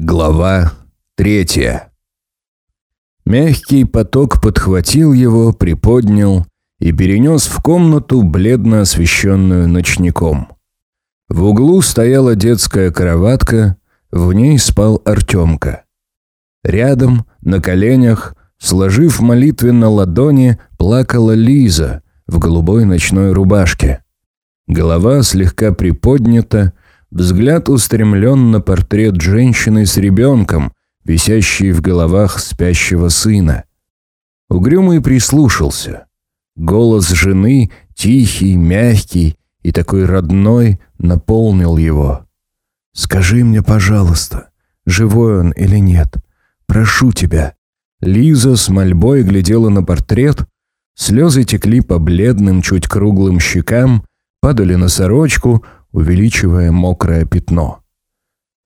Глава третья. Мягкий поток подхватил его, приподнял и перенес в комнату, бледно освещенную ночником. В углу стояла детская кроватка, в ней спал Артемка. Рядом, на коленях, сложив молитвенно ладони, плакала Лиза в голубой ночной рубашке. Голова слегка приподнята, взгляд устремлен на портрет женщины с ребенком, висящий в головах спящего сына. Угрюмый прислушался. Голос жены, тихий, мягкий и такой родной, наполнил его. «Скажи мне, пожалуйста, живой он или нет? Прошу тебя». Лиза с мольбой глядела на портрет, слезы текли по бледным, чуть круглым щекам, падали на сорочку, увеличивая мокрое пятно.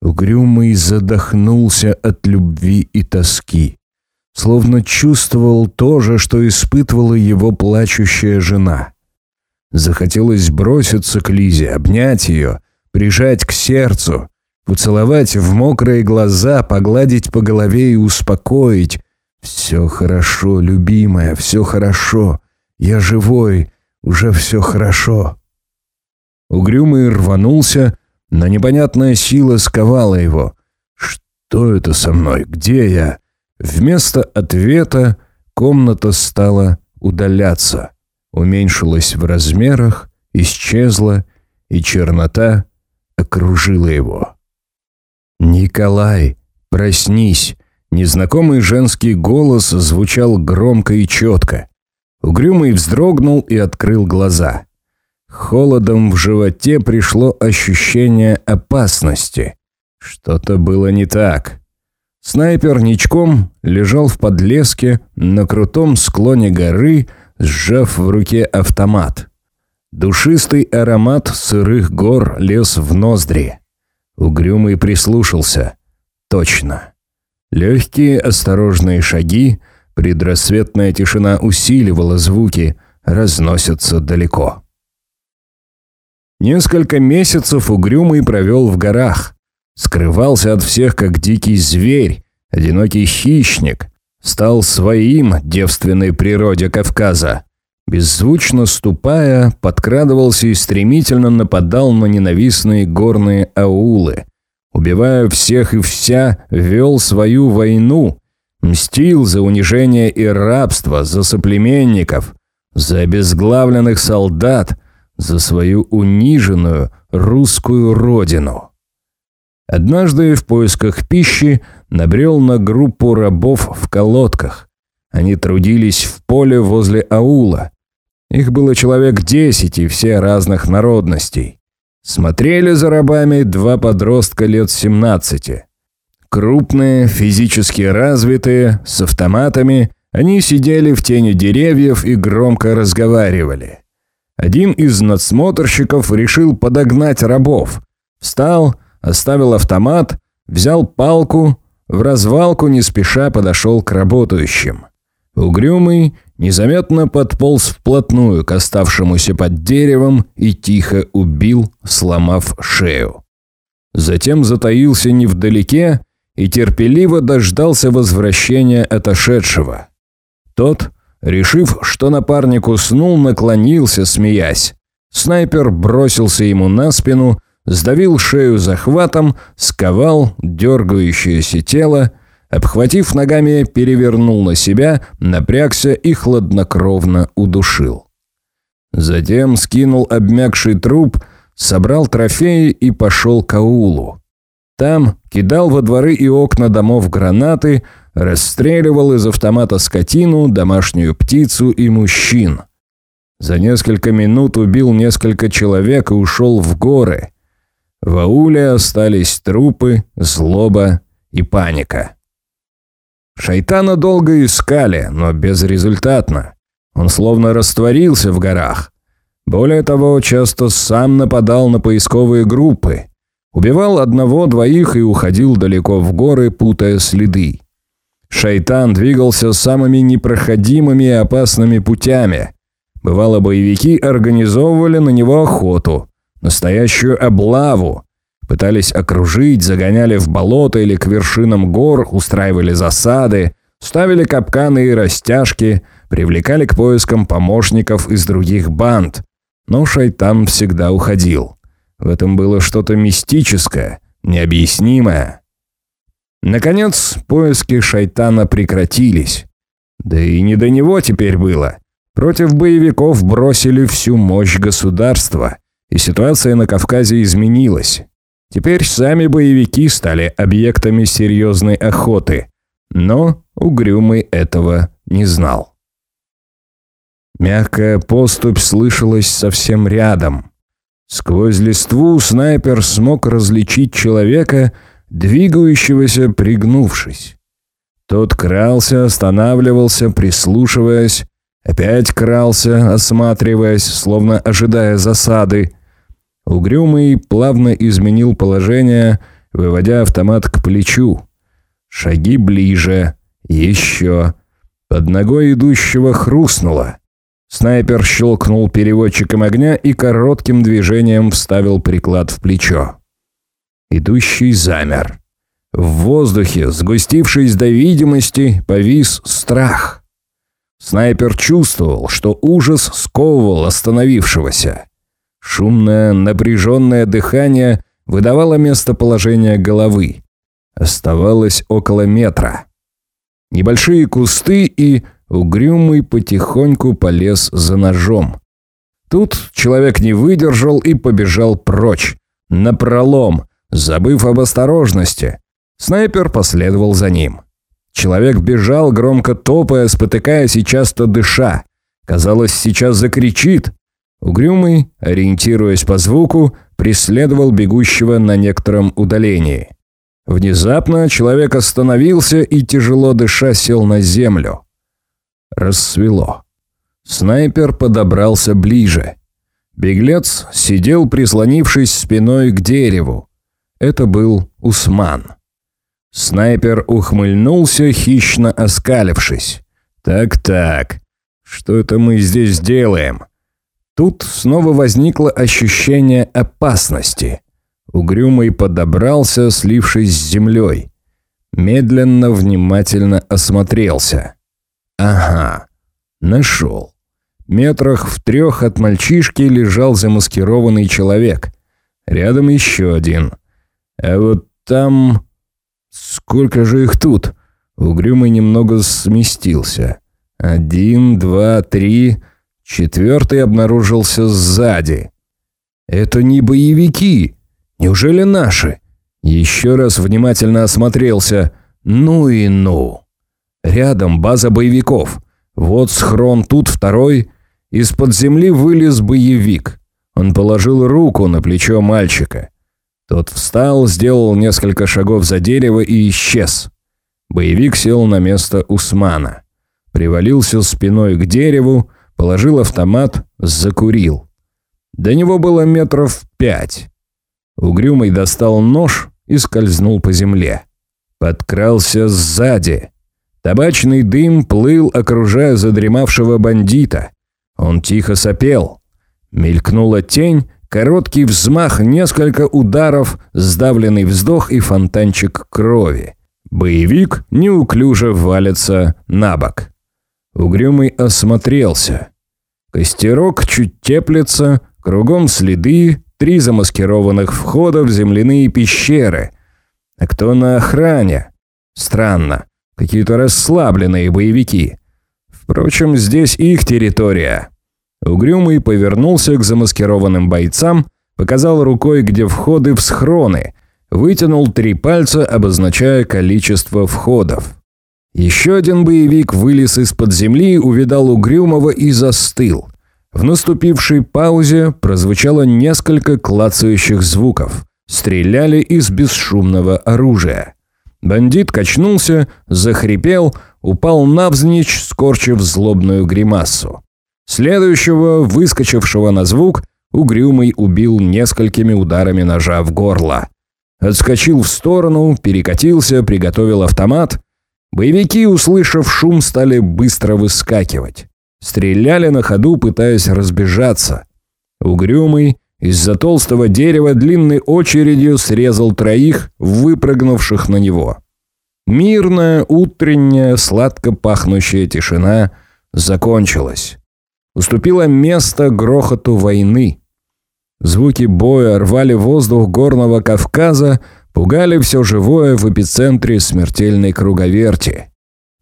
Угрюмый задохнулся от любви и тоски, словно чувствовал то же, что испытывала его плачущая жена. Захотелось броситься к Лизе, обнять ее, прижать к сердцу, поцеловать в мокрые глаза, погладить по голове и успокоить. «Все хорошо, любимая, все хорошо. Я живой, уже все хорошо». Угрюмый рванулся, но непонятная сила сковала его. «Что это со мной? Где я?» Вместо ответа комната стала удаляться, уменьшилась в размерах, исчезла, и чернота окружила его. «Николай, проснись!» Незнакомый женский голос звучал громко и четко. Угрюмый вздрогнул и открыл глаза. Холодом в животе пришло ощущение опасности. Что-то было не так. Снайпер ничком лежал в подлеске на крутом склоне горы, сжав в руке автомат. Душистый аромат сырых гор лез в ноздри. Угрюмый прислушался. Точно. Легкие осторожные шаги, предрассветная тишина усиливала звуки, разносятся далеко. Несколько месяцев Угрюмый провел в горах. Скрывался от всех, как дикий зверь, одинокий хищник. Стал своим девственной природе Кавказа. Беззвучно ступая, подкрадывался и стремительно нападал на ненавистные горные аулы. Убивая всех и вся, вел свою войну. Мстил за унижение и рабство, за соплеменников, за обезглавленных солдат, за свою униженную русскую родину. Однажды в поисках пищи набрел на группу рабов в колодках. Они трудились в поле возле аула. Их было человек десять и все разных народностей. Смотрели за рабами два подростка лет семнадцати. Крупные, физически развитые, с автоматами, они сидели в тени деревьев и громко разговаривали. Один из надсмотрщиков решил подогнать рабов. Встал, оставил автомат, взял палку, в развалку не спеша подошел к работающим. Угрюмый незаметно подполз вплотную к оставшемуся под деревом и тихо убил, сломав шею. Затем затаился невдалеке и терпеливо дождался возвращения отошедшего. Тот Решив, что напарник уснул, наклонился, смеясь. Снайпер бросился ему на спину, сдавил шею захватом, сковал дергающееся тело, обхватив ногами, перевернул на себя, напрягся и хладнокровно удушил. Затем скинул обмякший труп, собрал трофеи и пошел к аулу. Там кидал во дворы и окна домов гранаты, расстреливал из автомата скотину, домашнюю птицу и мужчин. За несколько минут убил несколько человек и ушел в горы. В ауле остались трупы, злоба и паника. Шайтана долго искали, но безрезультатно. Он словно растворился в горах. Более того, часто сам нападал на поисковые группы. Убивал одного-двоих и уходил далеко в горы, путая следы. Шайтан двигался самыми непроходимыми и опасными путями. Бывало, боевики организовывали на него охоту, настоящую облаву. Пытались окружить, загоняли в болото или к вершинам гор, устраивали засады, ставили капканы и растяжки, привлекали к поискам помощников из других банд. Но шайтан всегда уходил. В этом было что-то мистическое, необъяснимое. Наконец, поиски шайтана прекратились. Да и не до него теперь было. Против боевиков бросили всю мощь государства, и ситуация на Кавказе изменилась. Теперь сами боевики стали объектами серьезной охоты, но Угрюмый этого не знал. Мягкая поступь слышалась совсем рядом. Сквозь листву снайпер смог различить человека, двигающегося пригнувшись. Тот крался, останавливался, прислушиваясь, опять крался, осматриваясь, словно ожидая засады. Угрюмый плавно изменил положение, выводя автомат к плечу. Шаги ближе, еще. Под ногой идущего хрустнуло. Снайпер щелкнул переводчиком огня и коротким движением вставил приклад в плечо. Идущий замер. В воздухе, сгустившись до видимости, повис страх. Снайпер чувствовал, что ужас сковывал остановившегося. Шумное, напряженное дыхание выдавало местоположение головы. Оставалось около метра. Небольшие кусты и угрюмый потихоньку полез за ножом. Тут человек не выдержал и побежал прочь, напролом, забыв об осторожности. Снайпер последовал за ним. Человек бежал, громко топая, спотыкаясь и часто дыша. Казалось, сейчас закричит. Угрюмый, ориентируясь по звуку, преследовал бегущего на некотором удалении. Внезапно человек остановился и, тяжело дыша, сел на землю. Рассвело. Снайпер подобрался ближе. Беглец сидел, прислонившись спиной к дереву. Это был Усман. Снайпер ухмыльнулся, хищно оскалившись. «Так-так, что это мы здесь делаем?» Тут снова возникло ощущение опасности. Угрюмый подобрался, слившись с землей. Медленно, внимательно осмотрелся. «Ага, нашел». Метрах в трех от мальчишки лежал замаскированный человек. Рядом еще один. А вот там... Сколько же их тут? Угрюмый немного сместился. Один, два, три. Четвертый обнаружился сзади. Это не боевики. Неужели наши? Еще раз внимательно осмотрелся. Ну и ну. Рядом база боевиков. Вот схрон, тут второй. Из-под земли вылез боевик. Он положил руку на плечо мальчика. Тот встал, сделал несколько шагов за дерево и исчез. Боевик сел на место Усмана. Привалился спиной к дереву, положил автомат, закурил. До него было метров пять. Угрюмый достал нож и скользнул по земле. Подкрался сзади. Табачный дым плыл, окружая задремавшего бандита. Он тихо сопел. Мелькнула тень, Короткий взмах, несколько ударов, сдавленный вздох и фонтанчик крови. Боевик неуклюже валится на бок. Угрюмый осмотрелся. Костерок чуть теплится, кругом следы, три замаскированных входа в земляные пещеры. А кто на охране? Странно. Какие-то расслабленные боевики. Впрочем, здесь их территория. Угрюмый повернулся к замаскированным бойцам, показал рукой, где входы в схроны, вытянул три пальца, обозначая количество входов. Еще один боевик вылез из-под земли, увидал Угрюмого и застыл. В наступившей паузе прозвучало несколько клацающих звуков. Стреляли из бесшумного оружия. Бандит качнулся, захрипел, упал навзничь, скорчив злобную гримасу. Следующего, выскочившего на звук, Угрюмый убил несколькими ударами ножа в горло. Отскочил в сторону, перекатился, приготовил автомат. Боевики, услышав шум, стали быстро выскакивать. Стреляли на ходу, пытаясь разбежаться. Угрюмый, Из-за толстого дерева длинной очередью срезал троих, выпрыгнувших на него. Мирная, утренняя, сладко пахнущая тишина закончилась. Уступило место грохоту войны. Звуки боя рвали воздух горного Кавказа, пугали все живое в эпицентре смертельной круговерти.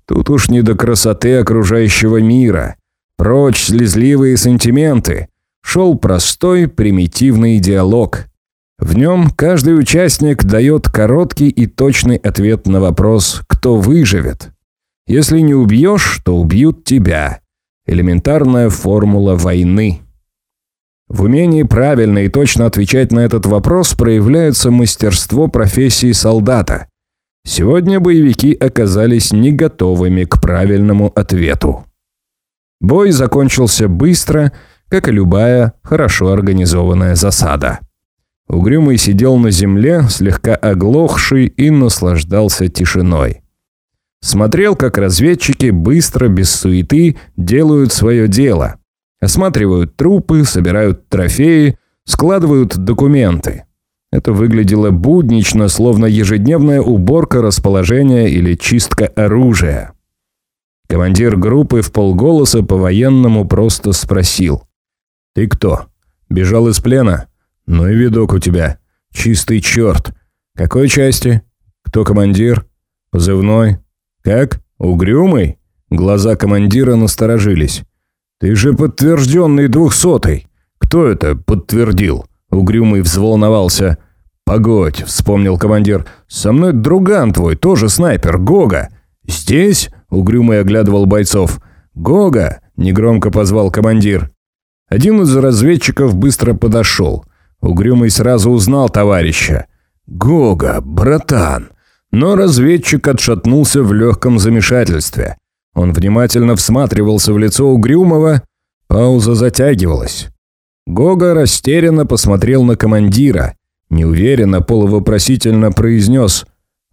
Тут уж не до красоты окружающего мира. Прочь слезливые сантименты. Шел простой, примитивный диалог. В нем каждый участник дает короткий и точный ответ на вопрос «Кто выживет?». Если не убьешь, то убьют тебя. Элементарная формула войны. В умении правильно и точно отвечать на этот вопрос проявляется мастерство профессии солдата. Сегодня боевики оказались не готовыми к правильному ответу. Бой закончился быстро, как и любая хорошо организованная засада. Угрюмый сидел на земле, слегка оглохший и наслаждался тишиной. Смотрел, как разведчики быстро, без суеты, делают свое дело. Осматривают трупы, собирают трофеи, складывают документы. Это выглядело буднично, словно ежедневная уборка расположения или чистка оружия. Командир группы в полголоса по-военному просто спросил. «Ты кто? Бежал из плена? Ну и видок у тебя. Чистый черт. Какой части? Кто командир? Позывной? «Как? Угрюмый?» Глаза командира насторожились. «Ты же подтвержденный двухсотый. Кто это подтвердил?» Угрюмый взволновался. «Погодь», — вспомнил командир. «Со мной друган твой, тоже снайпер, Гога». «Здесь?» — Угрюмый оглядывал бойцов. «Гога!» — негромко позвал командир. Один из разведчиков быстро подошел. Угрюмый сразу узнал товарища. «Гога, братан!» Но разведчик отшатнулся в легком замешательстве. Он внимательно всматривался в лицо Угрюмова. Пауза затягивалась. Гога растерянно посмотрел на командира. Неуверенно, полувопросительно произнес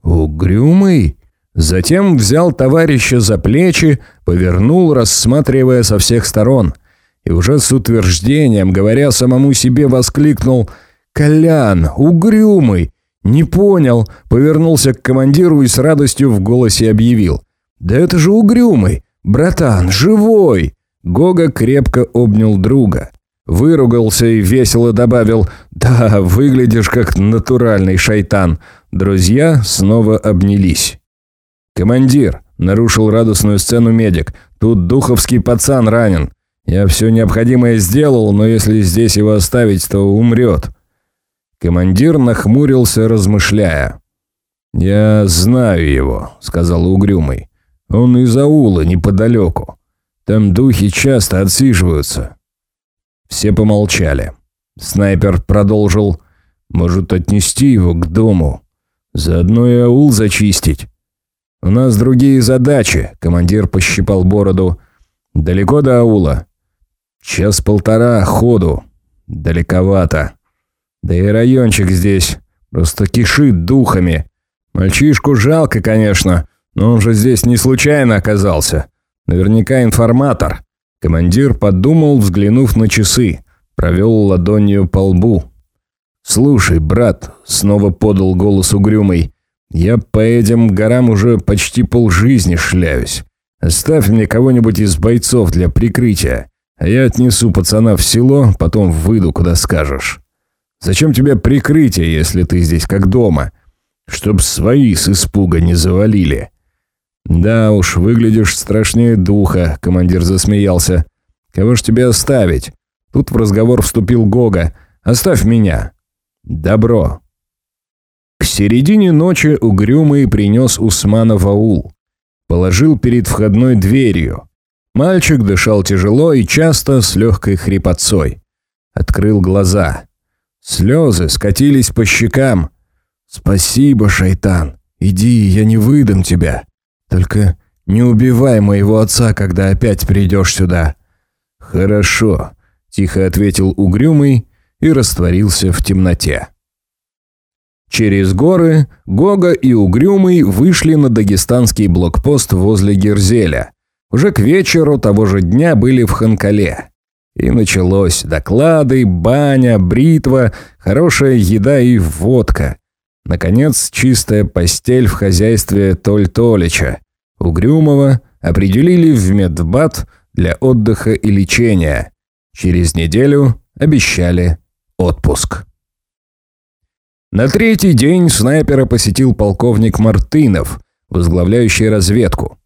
«Угрюмый?» Затем взял товарища за плечи, повернул, рассматривая со всех сторон. И уже с утверждением, говоря самому себе, воскликнул «Колян, угрюмый! «Не понял», — повернулся к командиру и с радостью в голосе объявил. «Да это же угрюмый! Братан, живой!» Гога крепко обнял друга. Выругался и весело добавил «Да, выглядишь как натуральный шайтан». Друзья снова обнялись. «Командир», — нарушил радостную сцену медик, — «тут духовский пацан ранен. Я все необходимое сделал, но если здесь его оставить, то умрет». Командир нахмурился, размышляя. «Я знаю его», — сказал Угрюмый. «Он из аула неподалеку. Там духи часто отсиживаются». Все помолчали. Снайпер продолжил. «Может, отнести его к дому? Заодно и аул зачистить?» «У нас другие задачи», — командир пощипал бороду. «Далеко до аула?» «Час-полтора ходу. Далековато». Да и райончик здесь просто кишит духами. Мальчишку жалко, конечно, но он же здесь не случайно оказался. Наверняка информатор. Командир подумал, взглянув на часы. Провел ладонью по лбу. «Слушай, брат», — снова подал голос угрюмый, «я по этим горам уже почти полжизни шляюсь. Оставь мне кого-нибудь из бойцов для прикрытия, а я отнесу пацана в село, потом выйду, куда скажешь». Зачем тебе прикрытие, если ты здесь как дома? Чтоб свои с испуга не завалили». «Да уж, выглядишь страшнее духа», — командир засмеялся. «Кого ж тебе оставить?» Тут в разговор вступил Гога. «Оставь меня». «Добро». К середине ночи угрюмый принес Усмана в аул. Положил перед входной дверью. Мальчик дышал тяжело и часто с легкой хрипотцой. Открыл глаза. Слезы скатились по щекам. «Спасибо, шайтан. Иди, я не выдам тебя. Только не убивай моего отца, когда опять придешь сюда». «Хорошо», — тихо ответил Угрюмый и растворился в темноте. Через горы Гога и Угрюмый вышли на дагестанский блокпост возле Герзеля. Уже к вечеру того же дня были в Ханкале. И началось доклады, баня, бритва, хорошая еда и водка. Наконец, чистая постель в хозяйстве Толь Толича. Угрюмого определили в медбат для отдыха и лечения. Через неделю обещали отпуск. На третий день снайпера посетил полковник Мартынов, возглавляющий разведку.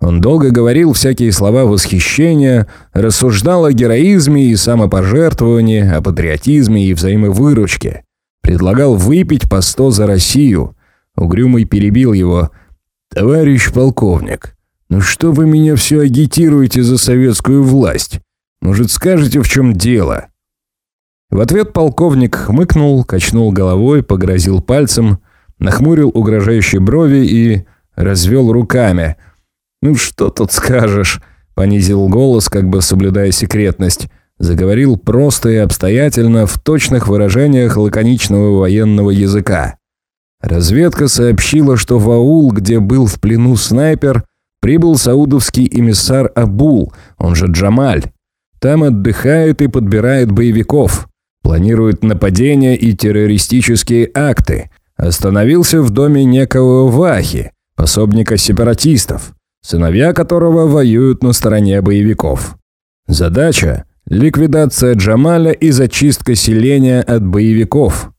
Он долго говорил всякие слова восхищения, рассуждал о героизме и самопожертвовании, о патриотизме и взаимовыручке. Предлагал выпить по сто за Россию. Угрюмый перебил его. «Товарищ полковник, ну что вы меня все агитируете за советскую власть? Может, скажете, в чем дело?» В ответ полковник хмыкнул, качнул головой, погрозил пальцем, нахмурил угрожающие брови и развел руками – «Ну что тут скажешь?» — понизил голос, как бы соблюдая секретность. Заговорил просто и обстоятельно, в точных выражениях лаконичного военного языка. Разведка сообщила, что в аул, где был в плену снайпер, прибыл саудовский эмиссар Абул, он же Джамаль. Там отдыхает и подбирает боевиков. Планирует нападения и террористические акты. Остановился в доме некого Вахи, пособника сепаратистов сыновья которого воюют на стороне боевиков. Задача – ликвидация Джамаля и зачистка селения от боевиков.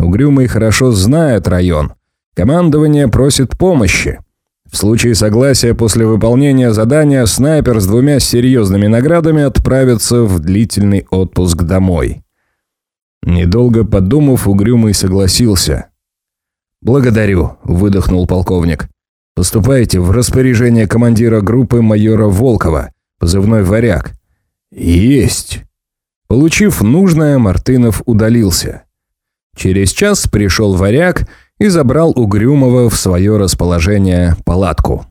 Угрюмый хорошо знает район. Командование просит помощи. В случае согласия после выполнения задания снайпер с двумя серьезными наградами отправится в длительный отпуск домой. Недолго подумав, Угрюмый согласился. «Благодарю», – выдохнул полковник. Поступайте в распоряжение командира группы майора Волкова, позывной «Варяг». Есть. Получив нужное, Мартынов удалился. Через час пришел «Варяг» и забрал Угрюмова в свое расположение палатку.